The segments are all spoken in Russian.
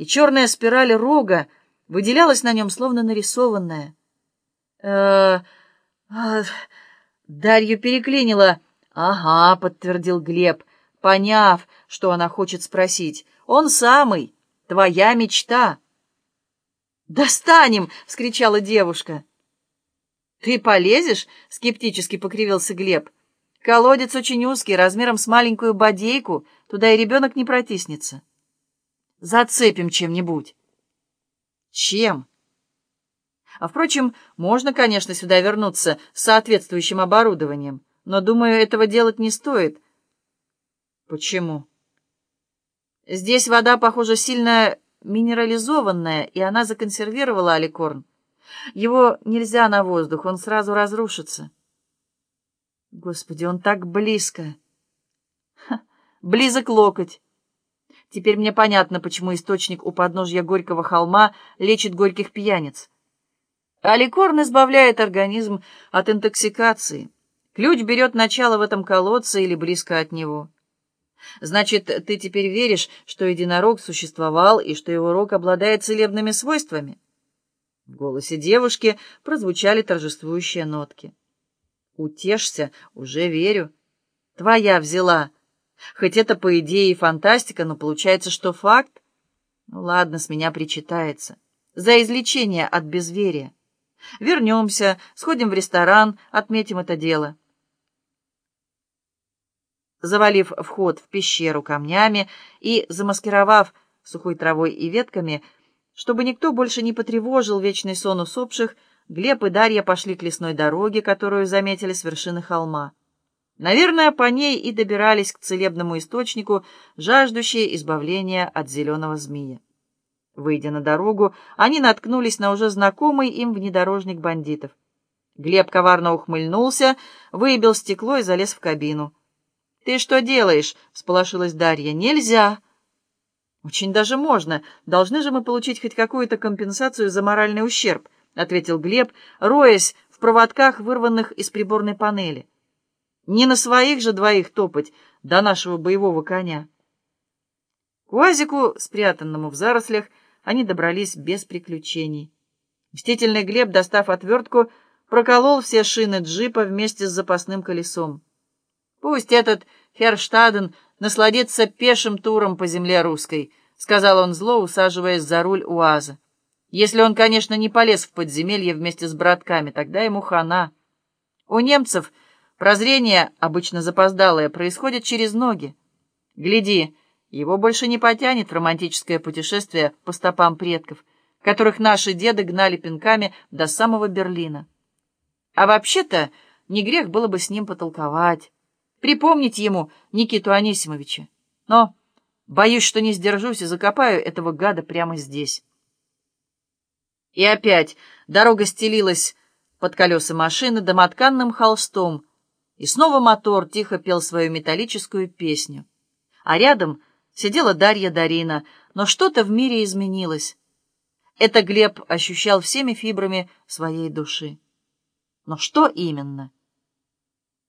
и черная спираль рога выделялась на нем, словно нарисованная. э э Дарью переклинила. «Ага», — подтвердил Глеб, поняв, что она хочет спросить. «Он самый, твоя мечта». «Достанем!» — вскричала девушка. «Ты полезешь?» — скептически покривился Глеб. «Колодец очень узкий, размером с маленькую бодейку, туда и ребенок не протиснется. Зацепим чем-нибудь». «Чем?» А, впрочем, можно, конечно, сюда вернуться с соответствующим оборудованием, но, думаю, этого делать не стоит. Почему? Здесь вода, похоже, сильно минерализованная, и она законсервировала аликорн. Его нельзя на воздух, он сразу разрушится. Господи, он так близко. Ха, близок локоть. Теперь мне понятно, почему источник у подножья Горького холма лечит горьких пьяниц. Аликорн избавляет организм от интоксикации. Ключ берет начало в этом колодце или близко от него. Значит, ты теперь веришь, что единорог существовал и что его рог обладает целебными свойствами? В голосе девушки прозвучали торжествующие нотки. «Утешься, уже верю. Твоя взяла. Хоть это, по идее, и фантастика, но получается, что факт. Ну ладно, с меня причитается. За излечение от безверия. Вернемся, сходим в ресторан, отметим это дело». Завалив вход в пещеру камнями и замаскировав сухой травой и ветками, чтобы никто больше не потревожил вечный сон усопших, Глеб и Дарья пошли к лесной дороге, которую заметили с вершины холма. Наверное, по ней и добирались к целебному источнику, жаждущие избавления от зеленого змея. Выйдя на дорогу, они наткнулись на уже знакомый им внедорожник бандитов. Глеб коварно ухмыльнулся, выебил стекло и залез в кабину. «Ты что делаешь?» — всполошилась Дарья. «Нельзя!» «Очень даже можно. Должны же мы получить хоть какую-то компенсацию за моральный ущерб», — ответил Глеб, роясь в проводках, вырванных из приборной панели. «Не на своих же двоих топать до нашего боевого коня». К УАЗику, спрятанному в зарослях, они добрались без приключений. Мстительный Глеб, достав отвертку, проколол все шины джипа вместе с запасным колесом. Пусть этот Ферштаден насладиться пешим туром по земле русской», — сказал он зло, усаживаясь за руль УАЗа. «Если он, конечно, не полез в подземелье вместе с братками, тогда ему хана. У немцев прозрение, обычно запоздалое, происходит через ноги. Гляди, его больше не потянет в романтическое путешествие по стопам предков, которых наши деды гнали пинками до самого Берлина. А вообще-то не грех было бы с ним потолковать» припомнить ему Никиту Анисимовича. Но боюсь, что не сдержусь и закопаю этого гада прямо здесь. И опять дорога стелилась под колеса машины домотканным холстом, и снова мотор тихо пел свою металлическую песню. А рядом сидела Дарья Дарина, но что-то в мире изменилось. Это Глеб ощущал всеми фибрами своей души. Но что именно?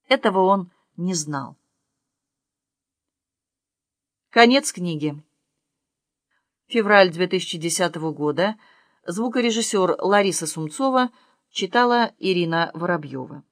Этого он не знал. Конец книги. Февраль 2010 года. Звукорежиссер Лариса Сумцова читала Ирина Воробьева.